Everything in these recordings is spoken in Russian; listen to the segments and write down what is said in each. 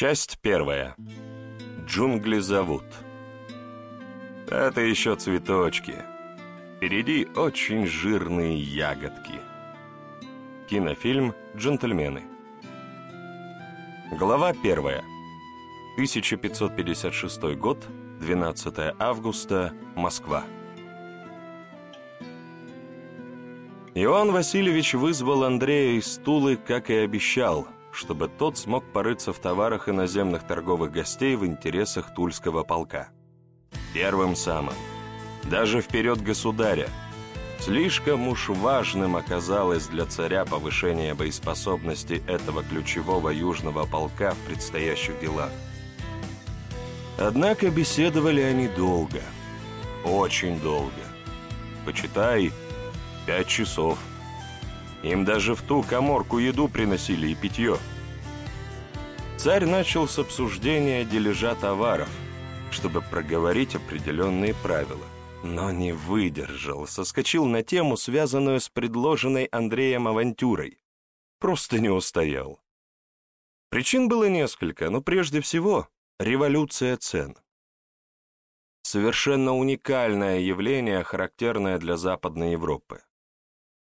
Часть первая. Джунгли зовут. Это еще цветочки. Впереди очень жирные ягодки. Кинофильм «Джентльмены». Глава первая. 1556 год, 12 августа, Москва. Иоанн Васильевич вызвал Андрея из Тулы, как и обещал, чтобы тот смог порыться в товарах иноземных торговых гостей в интересах Тульского полка. Первым самым. Даже вперед государя. Слишком уж важным оказалось для царя повышение боеспособности этого ключевого южного полка в предстоящих делах. Однако беседовали они долго. Очень долго. Почитай, пять часов. Им даже в ту коморку еду приносили и питье. Царь начал с обсуждения дележа товаров, чтобы проговорить определенные правила, но не выдержал, соскочил на тему, связанную с предложенной Андреем авантюрой. Просто не устоял. Причин было несколько, но прежде всего революция цен. Совершенно уникальное явление, характерное для Западной Европы.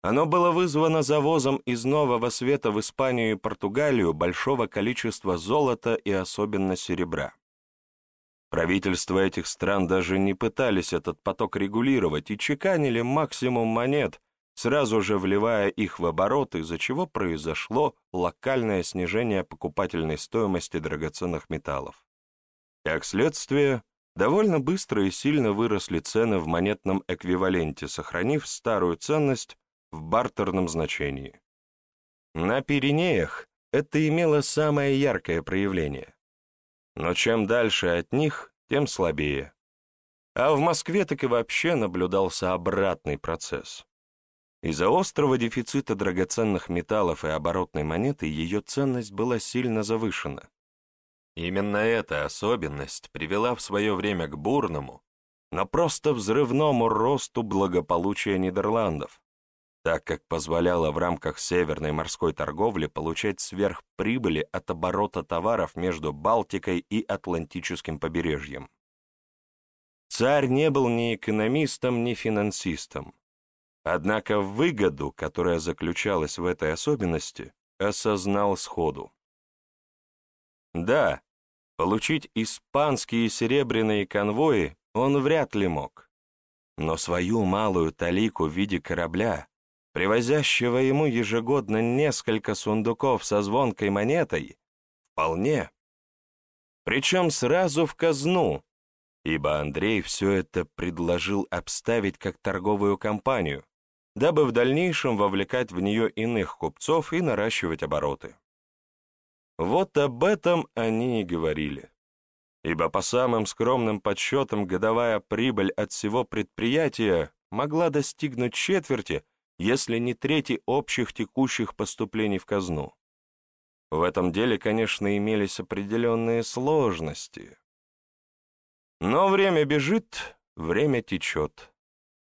Оно было вызвано завозом из Нового Света в Испанию и Португалию большого количества золота и особенно серебра. Правительства этих стран даже не пытались этот поток регулировать и чеканили максимум монет, сразу же вливая их в оборот, из-за чего произошло локальное снижение покупательной стоимости драгоценных металлов. Как следствие, довольно быстро и сильно выросли цены в монетном эквиваленте, сохранив старую ценность в бартерном значении. На Пиренеях это имело самое яркое проявление. Но чем дальше от них, тем слабее. А в Москве так и вообще наблюдался обратный процесс. Из-за острого дефицита драгоценных металлов и оборотной монеты ее ценность была сильно завышена. Именно эта особенность привела в свое время к бурному, но просто взрывному росту благополучия Нидерландов, так как позволяло в рамках северной морской торговли получать сверхприбыли от оборота товаров между Балтикой и Атлантическим побережьем. Царь не был ни экономистом, ни финансистом. Однако выгоду, которая заключалась в этой особенности, осознал сходу. Да, получить испанские серебряные конвои он вряд ли мог, но свою малую талику в виде корабля привозящего ему ежегодно несколько сундуков со звонкой монетой, вполне. Причем сразу в казну, ибо Андрей все это предложил обставить как торговую компанию, дабы в дальнейшем вовлекать в нее иных купцов и наращивать обороты. Вот об этом они и говорили. Ибо по самым скромным подсчетам годовая прибыль от всего предприятия могла достигнуть четверти если не трети общих текущих поступлений в казну. В этом деле, конечно, имелись определенные сложности. Но время бежит, время течет.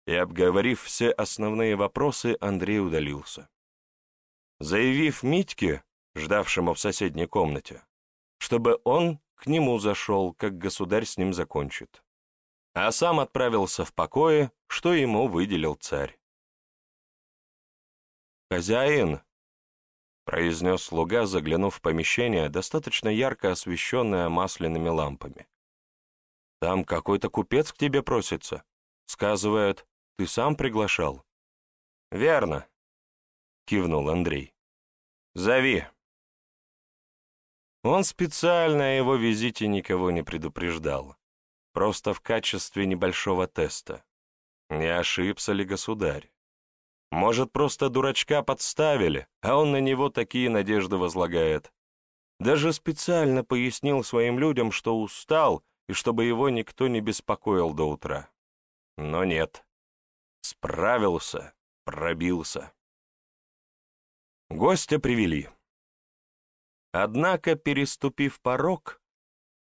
И, обговорив все основные вопросы, Андрей удалился. Заявив Митьке, ждавшему в соседней комнате, чтобы он к нему зашел, как государь с ним закончит. А сам отправился в покое, что ему выделил царь. «Хозяин!» — произнес слуга, заглянув в помещение, достаточно ярко освещенное масляными лампами. «Там какой-то купец к тебе просится. Сказывает, ты сам приглашал». «Верно», — кивнул Андрей. «Зови». Он специально о его визите никого не предупреждал, просто в качестве небольшого теста. Не ошибся ли государь? Может, просто дурачка подставили, а он на него такие надежды возлагает. Даже специально пояснил своим людям, что устал, и чтобы его никто не беспокоил до утра. Но нет. Справился, пробился. Гостя привели. Однако, переступив порог,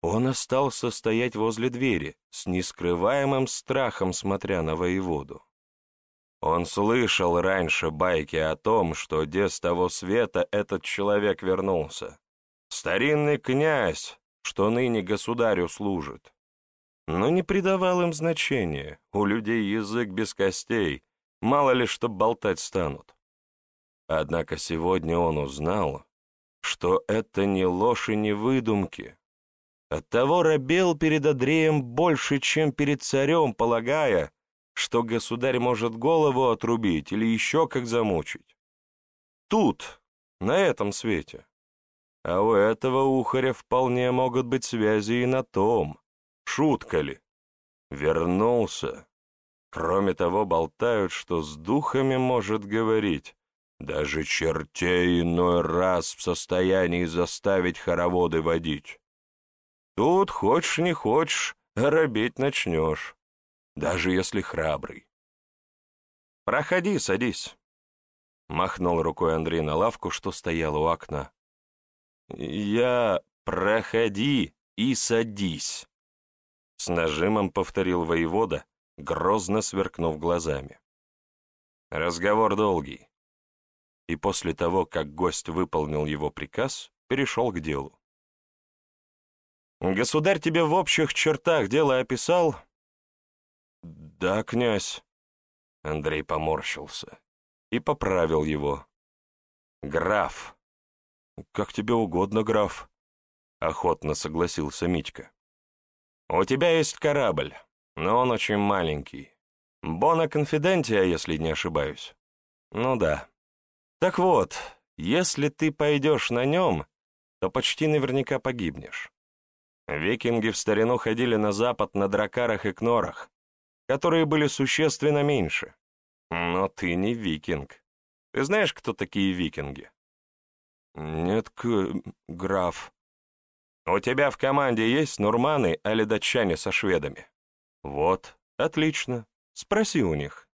он остался стоять возле двери, с нескрываемым страхом смотря на воеводу. Он слышал раньше байки о том, что где с того света этот человек вернулся. Старинный князь, что ныне государю служит. Но не придавал им значения, у людей язык без костей, мало ли что болтать станут. Однако сегодня он узнал, что это не ложь и не выдумки. Оттого робел перед Андреем больше, чем перед царем, полагая, что государь может голову отрубить или еще как замучить. Тут, на этом свете. А у этого ухаря вполне могут быть связи и на том. Шутка ли? Вернулся. Кроме того, болтают, что с духами может говорить. Даже чертей иной раз в состоянии заставить хороводы водить. Тут, хочешь не хочешь, робеть начнешь, даже если храбрый. «Проходи, садись», — махнул рукой Андрей на лавку, что стояла у окна. «Я... проходи и садись», — с нажимом повторил воевода, грозно сверкнув глазами. Разговор долгий. И после того, как гость выполнил его приказ, перешел к делу. «Государь тебе в общих чертах дело описал?» «Да, князь». Андрей поморщился и поправил его. «Граф». «Как тебе угодно, граф», — охотно согласился Митька. «У тебя есть корабль, но он очень маленький. Бона Конфидентия, если не ошибаюсь. Ну да. Так вот, если ты пойдешь на нем, то почти наверняка погибнешь. Викинги в старину ходили на запад на дракарах и кнорах, которые были существенно меньше. Но ты не викинг. Ты знаешь, кто такие викинги? Нет, граф. У тебя в команде есть нурманы или датчане со шведами? Вот, отлично. Спроси у них.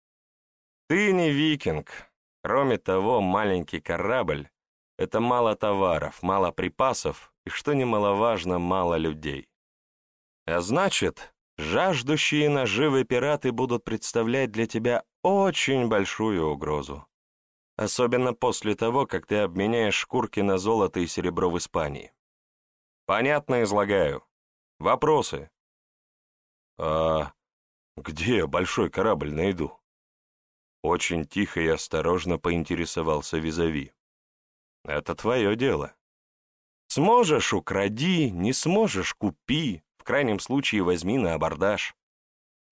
Ты не викинг. Кроме того, маленький корабль — это мало товаров, мало припасов и, что немаловажно, мало людей. А значит, жаждущие наживы пираты будут представлять для тебя очень большую угрозу. Особенно после того, как ты обменяешь шкурки на золото и серебро в Испании. Понятно излагаю. Вопросы? А где большой корабль найду? Очень тихо и осторожно поинтересовался Визави. Это твое дело. Сможешь — укради, не сможешь — купи, в крайнем случае возьми на абордаж.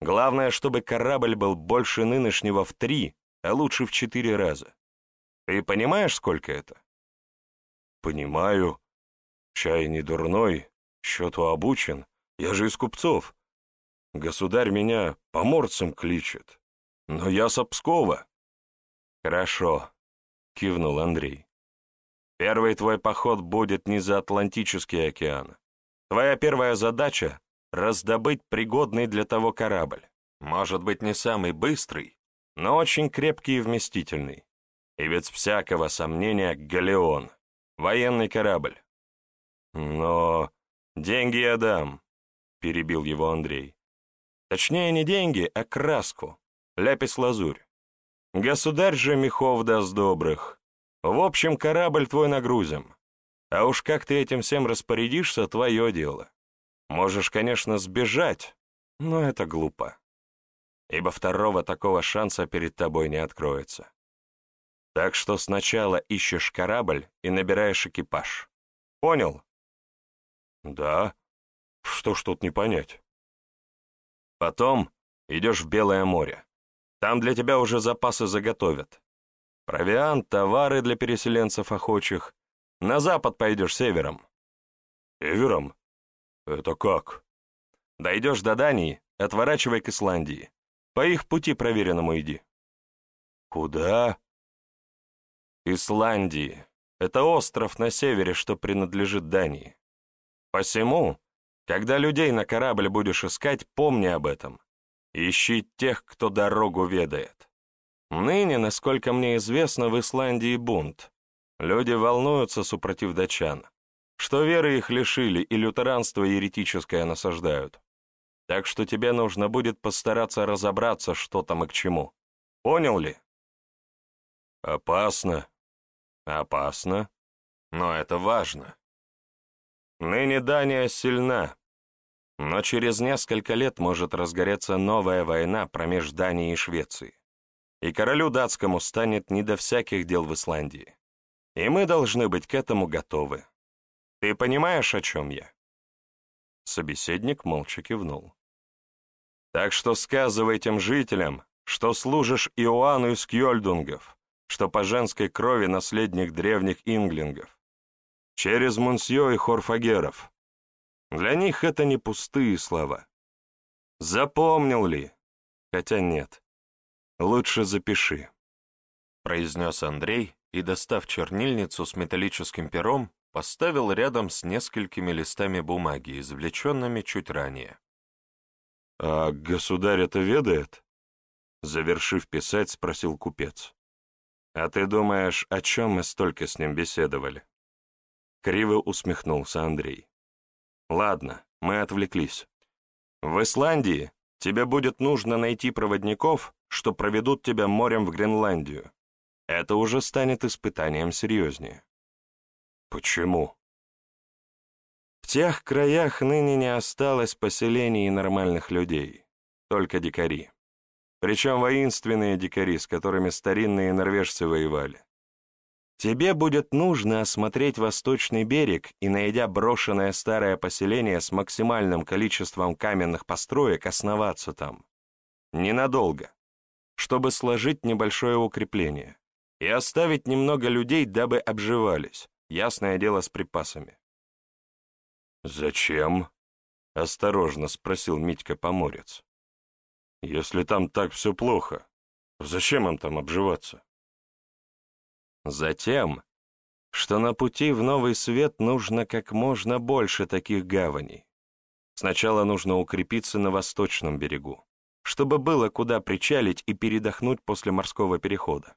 Главное, чтобы корабль был больше нынешнего в три, а лучше в четыре раза. Ты понимаешь, сколько это? Понимаю. Чай не дурной, счету обучен. Я же из купцов. Государь меня поморцем кличет. Но я с Пскова. Хорошо, кивнул Андрей. Первый твой поход будет не за Атлантический океан. Твоя первая задача — раздобыть пригодный для того корабль. Может быть, не самый быстрый, но очень крепкий и вместительный. И без всякого сомнения галеон, военный корабль. Но деньги я дам, перебил его Андрей. Точнее, не деньги, а краску, ляпис-лазурь. Государь же мехов даст добрых. В общем, корабль твой нагрузим. А уж как ты этим всем распорядишься, твое дело. Можешь, конечно, сбежать, но это глупо. Ибо второго такого шанса перед тобой не откроется. Так что сначала ищешь корабль и набираешь экипаж. Понял? Да. Что ж тут не понять? Потом идешь в Белое море. Там для тебя уже запасы заготовят. Провиант, товары для переселенцев охочих. На запад пойдешь севером. Севером? Это как? Дойдешь до Дании, отворачивай к Исландии. По их пути проверенному иди. Куда? Исландии. Это остров на севере, что принадлежит Дании. Посему, когда людей на корабль будешь искать, помни об этом. Ищи тех, кто дорогу ведает. Ныне, насколько мне известно, в Исландии бунт. Люди волнуются, супротив датчан, что веры их лишили и лютеранство еретическое насаждают. Так что тебе нужно будет постараться разобраться, что там и к чему. Понял ли? Опасно. Опасно. Но это важно. ныне Дания сильна, но через несколько лет может разгореться новая война промеж Данией и Швецией, и королю датскому станет не до всяких дел в Исландии. И мы должны быть к этому готовы. Ты понимаешь, о чем я?» Собеседник молча кивнул. «Так что сказывай тем жителям, что служишь Иоанну из Кьольдунгов, что по женской крови наследник древних инглингов, через Мунсье и Хорфагеров. Для них это не пустые слова. Запомнил ли? Хотя нет. Лучше запиши», — произнес Андрей и, достав чернильницу с металлическим пером, поставил рядом с несколькими листами бумаги, извлеченными чуть ранее. «А государь это ведает?» Завершив писать, спросил купец. «А ты думаешь, о чем мы столько с ним беседовали?» Криво усмехнулся Андрей. «Ладно, мы отвлеклись. В Исландии тебе будет нужно найти проводников, что проведут тебя морем в Гренландию. Это уже станет испытанием серьезнее. Почему? В тех краях ныне не осталось поселений и нормальных людей, только дикари. Причем воинственные дикари, с которыми старинные норвежцы воевали. Тебе будет нужно осмотреть восточный берег и, найдя брошенное старое поселение с максимальным количеством каменных построек, основаться там. Ненадолго, чтобы сложить небольшое укрепление и оставить немного людей, дабы обживались, Ясное дело с припасами. «Зачем?» — осторожно спросил Митька Поморец. «Если там так все плохо, зачем им там обживаться?» «Затем, что на пути в новый свет нужно как можно больше таких гаваней. Сначала нужно укрепиться на восточном берегу, чтобы было куда причалить и передохнуть после морского перехода.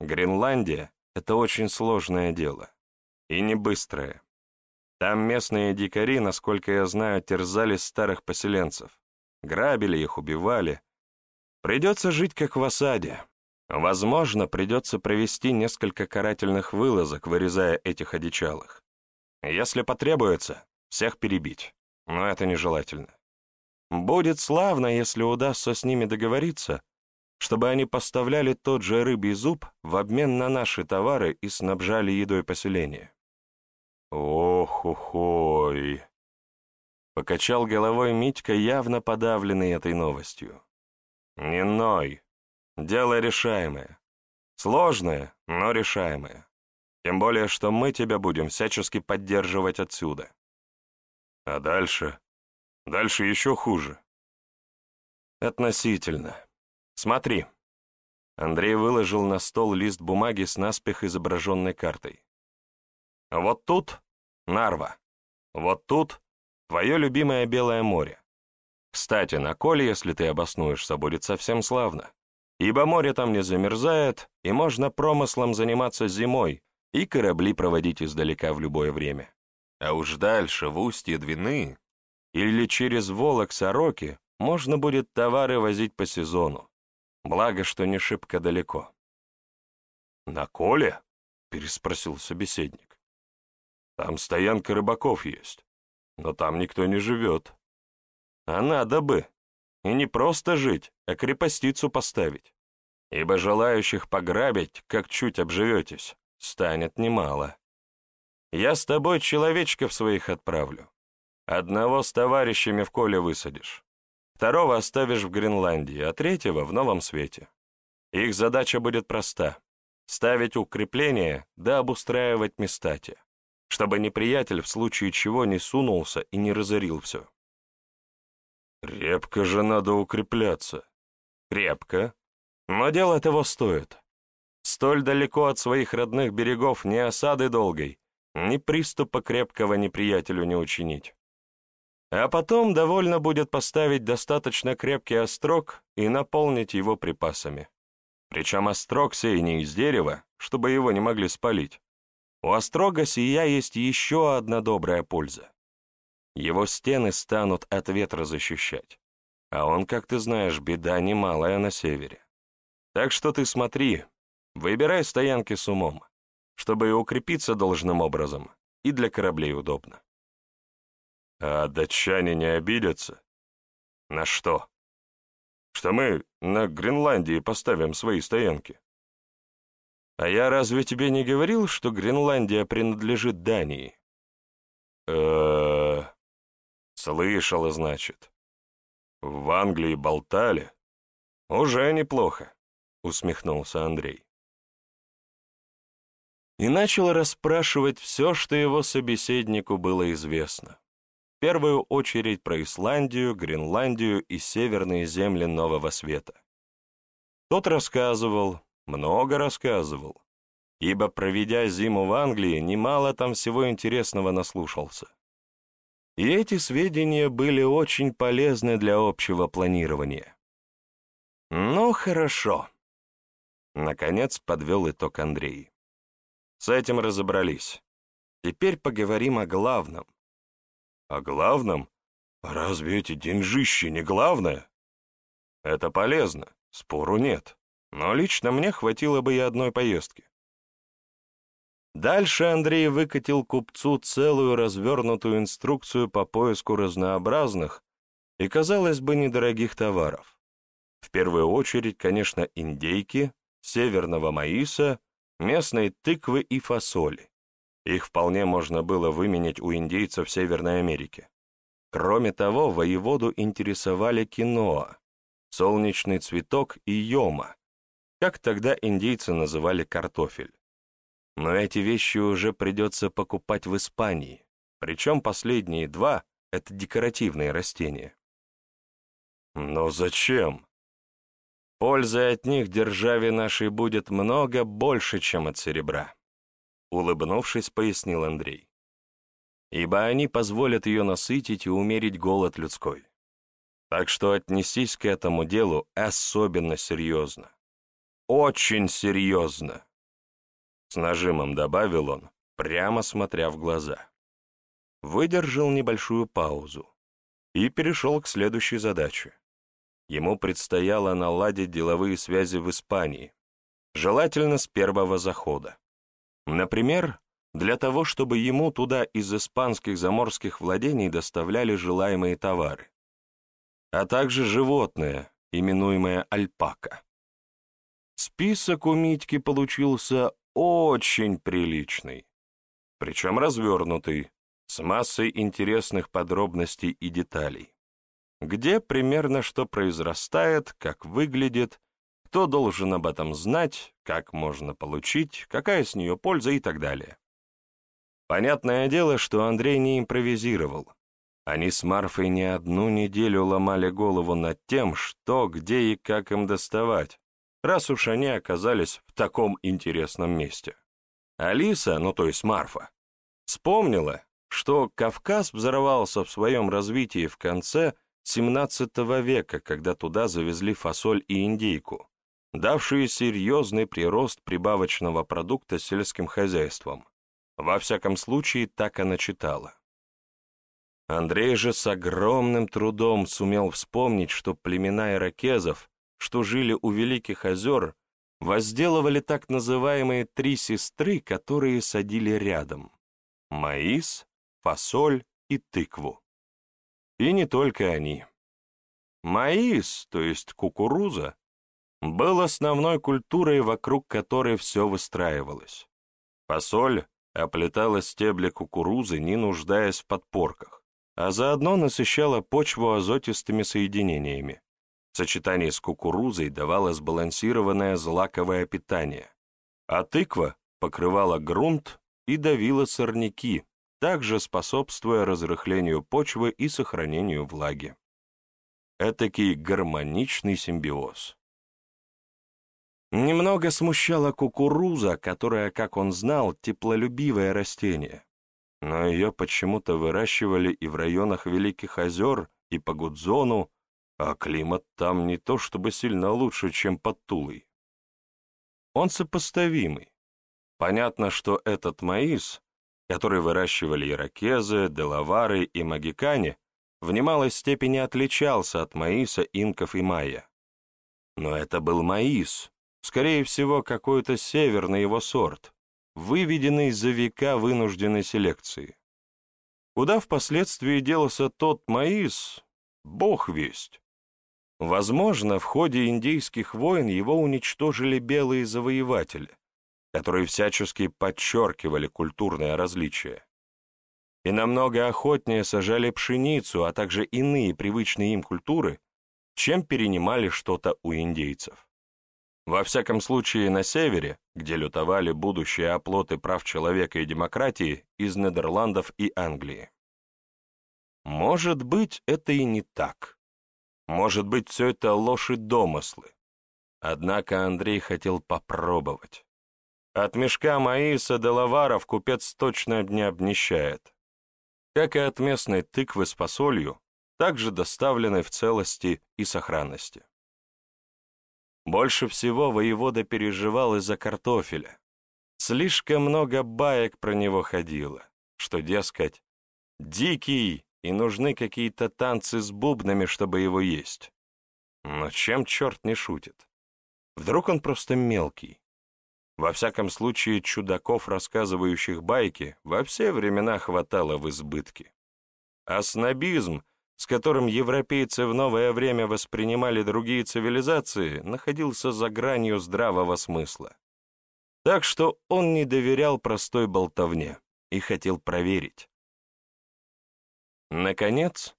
Гренландия — это очень сложное дело. И не быстрое. Там местные дикари, насколько я знаю, терзали старых поселенцев. Грабили их, убивали. Придется жить как в осаде. Возможно, придется провести несколько карательных вылазок, вырезая этих одичалых. Если потребуется, всех перебить. Но это нежелательно. Будет славно, если удастся с ними договориться, чтобы они поставляли тот же рыбий зуб в обмен на наши товары и снабжали едой поселения. «Ох-охой!» Покачал головой Митька, явно подавленный этой новостью. «Не ной. Дело решаемое. Сложное, но решаемое. Тем более, что мы тебя будем всячески поддерживать отсюда. А дальше? Дальше еще хуже. Относительно. Смотри». Андрей выложил на стол лист бумаги с наспех изображенной картой. Вот тут — Нарва. Вот тут — твое любимое Белое море. Кстати, на Коле, если ты обоснуешься, будет совсем славно. Ибо море там не замерзает, и можно промыслом заниматься зимой и корабли проводить издалека в любое время. А уж дальше, в устье Двины или через Волок Сороки, можно будет товары возить по сезону. Благо, что не шибко далеко. «На Коле?» — переспросил собеседник. Там стоянка рыбаков есть, но там никто не живет. А надо бы. И не просто жить, а крепостицу поставить. Ибо желающих пограбить, как чуть обживетесь, станет немало. Я с тобой человечков своих отправлю. Одного с товарищами в коле высадишь. Второго оставишь в Гренландии, а третьего — в Новом Свете. Их задача будет проста — ставить укрепления да обустраивать места те чтобы неприятель в случае чего не сунулся и не разорил все. Крепко же надо укрепляться. Крепко. Но дело того стоит. Столь далеко от своих родных берегов ни осады долгой, ни приступа крепкого неприятелю не учинить. А потом довольно будет поставить достаточно крепкий острог и наполнить его припасами. Причем острог сей не из дерева, чтобы его не могли спалить, у острога сия есть еще одна добрая польза. Его стены станут от ветра защищать. А он, как ты знаешь, беда немалая на севере. Так что ты смотри, выбирай стоянки с умом, чтобы и укрепиться должным образом, и для кораблей удобно. А датчане не обидятся? На что? Что мы на Гренландии поставим свои стоянки? А я разве тебе не говорил, что Гренландия принадлежит Дании? э Слышала, значит. В Англии болтали. Уже неплохо, усмехнулся Андрей. И начал расспрашивать все, что его собеседнику было известно. Первую очередь про Исландию, Гренландию и северные земли Нового Света. Тот рассказывал, много рассказывал, ибо, проведя зиму в Англии, немало там всего интересного наслушался. И эти сведения были очень полезны для общего планирования. «Ну, хорошо», — наконец подвел итог Андрей. «С этим разобрались. Теперь поговорим о главном». «О главном? Разве эти деньжищи не главное?» «Это полезно, спору нет, но лично мне хватило бы и одной поездки. Дальше Андрей выкатил купцу целую развернутую инструкцию по поиску разнообразных и, казалось бы, недорогих товаров. В первую очередь, конечно, индейки, северного маиса, местной тыквы и фасоли. Их вполне можно было выменять у индейцев Северной Америки. Кроме того, воеводу интересовали киноа, солнечный цветок и йома, как тогда индейцы называли картофель. Но эти вещи уже придется покупать в Испании, причем последние два — это декоративные растения. Но зачем? Пользы от них державе нашей будет много больше, чем от серебра. Улыбнувшись, пояснил Андрей. Ибо они позволят ее насытить и умерить голод людской. Так что отнесись к этому делу особенно серьезно. Очень серьезно. С нажимом добавил он, прямо смотря в глаза. Выдержал небольшую паузу и перешел к следующей задаче. Ему предстояло наладить деловые связи в Испании, желательно с первого захода. Например, для того, чтобы ему туда из испанских заморских владений доставляли желаемые товары, а также животное, именуемое альпака. Список у Митьки получился очень приличный, причем развернутый, с массой интересных подробностей и деталей. Где примерно что произрастает, как выглядит, кто должен об этом знать, как можно получить, какая с нее польза и так далее. Понятное дело, что Андрей не импровизировал. Они с Марфой не одну неделю ломали голову над тем, что, где и как им доставать, раз уж они оказались в таком интересном месте. Алиса, ну то есть Марфа, вспомнила, что Кавказ взорвался в своем развитии в конце XVII века, когда туда завезли фасоль и индейку, давшие серьезный прирост прибавочного продукта сельским хозяйством. Во всяком случае, так она читала. Андрей же с огромным трудом сумел вспомнить, что племена иракезов что жили у Великих озер, возделывали так называемые три сестры, которые садили рядом – маис, фасоль и тыкву. И не только они. Маис, то есть кукуруза, был основной культурой, вокруг которой все выстраивалось. Фасоль оплетала стебли кукурузы, не нуждаясь в подпорках, а заодно насыщала почву азотистыми соединениями. В сочетании с кукурузой давало сбалансированное злаковое питание, а тыква покрывала грунт и давила сорняки, также способствуя разрыхлению почвы и сохранению влаги. Этакий гармоничный симбиоз. Немного смущала кукуруза, которая, как он знал, теплолюбивое растение, но ее почему-то выращивали и в районах Великих озер, и по Гудзону, а климат там не то чтобы сильно лучше, чем под Тулой. Он сопоставимый. Понятно, что этот маис, который выращивали иракезы, делавары и магикане, в немалой степени отличался от маиса инков и майя. Но это был маис, скорее всего, какой-то северный его сорт, выведенный за века вынужденной селекции. Куда впоследствии делся тот маис, бог весть. Возможно, в ходе индейских войн его уничтожили белые завоеватели, которые всячески подчеркивали культурное различие. И намного охотнее сажали пшеницу, а также иные привычные им культуры, чем перенимали что-то у индейцев. Во всяком случае, на севере, где лютовали будущие оплоты прав человека и демократии из Нидерландов и Англии. Может быть, это и не так. Может быть, все это ложь и домыслы. Однако Андрей хотел попробовать. От мешка маиса до лаваров купец точно не обнищает. Как и от местной тыквы с посолью, также доставленной в целости и сохранности. Больше всего воевода переживал из-за картофеля. Слишком много баек про него ходило, что, дескать, дикий и нужны какие-то танцы с бубнами, чтобы его есть. Но чем черт не шутит? Вдруг он просто мелкий? Во всяком случае, чудаков, рассказывающих байки, во все времена хватало в избытке. А снобизм, с которым европейцы в новое время воспринимали другие цивилизации, находился за гранью здравого смысла. Так что он не доверял простой болтовне и хотел проверить. Наконец,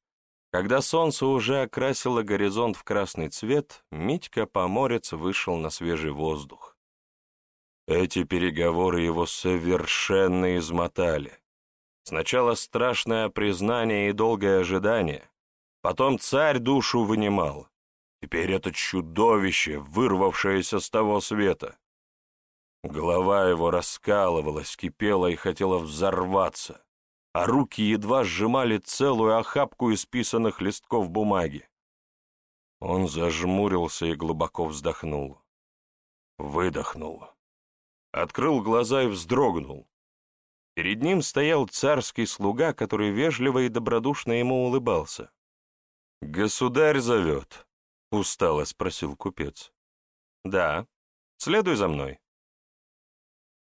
когда солнце уже окрасило горизонт в красный цвет, Митька Поморец вышел на свежий воздух. Эти переговоры его совершенно измотали. Сначала страшное признание и долгое ожидание, потом царь душу вынимал, теперь это чудовище, вырвавшееся с того света. Голова его раскалывалась, кипела и хотела взорваться а руки едва сжимали целую охапку исписанных листков бумаги. Он зажмурился и глубоко вздохнул. Выдохнул. Открыл глаза и вздрогнул. Перед ним стоял царский слуга, который вежливо и добродушно ему улыбался. «Государь зовет», — устало спросил купец. «Да, следуй за мной».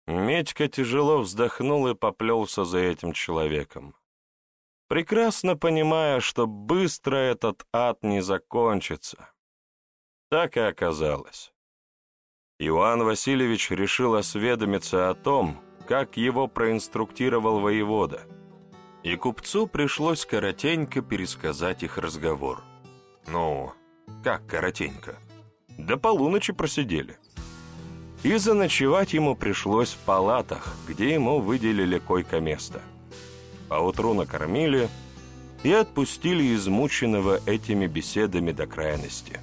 Медька тяжело вздохнул и поплелся за этим человеком. Прекрасно понимая, что быстро этот ад не закончится. Так и оказалось. Иоанн Васильевич решил осведомиться о том, как его проинструктировал воевода, и купцу пришлось коротенько пересказать их разговор. Ну, как коротенько? До полуночи просидели и заночевать ему пришлось в палатах, где ему выделили койко-место. Поутру накормили и отпустили измученного этими беседами до крайности.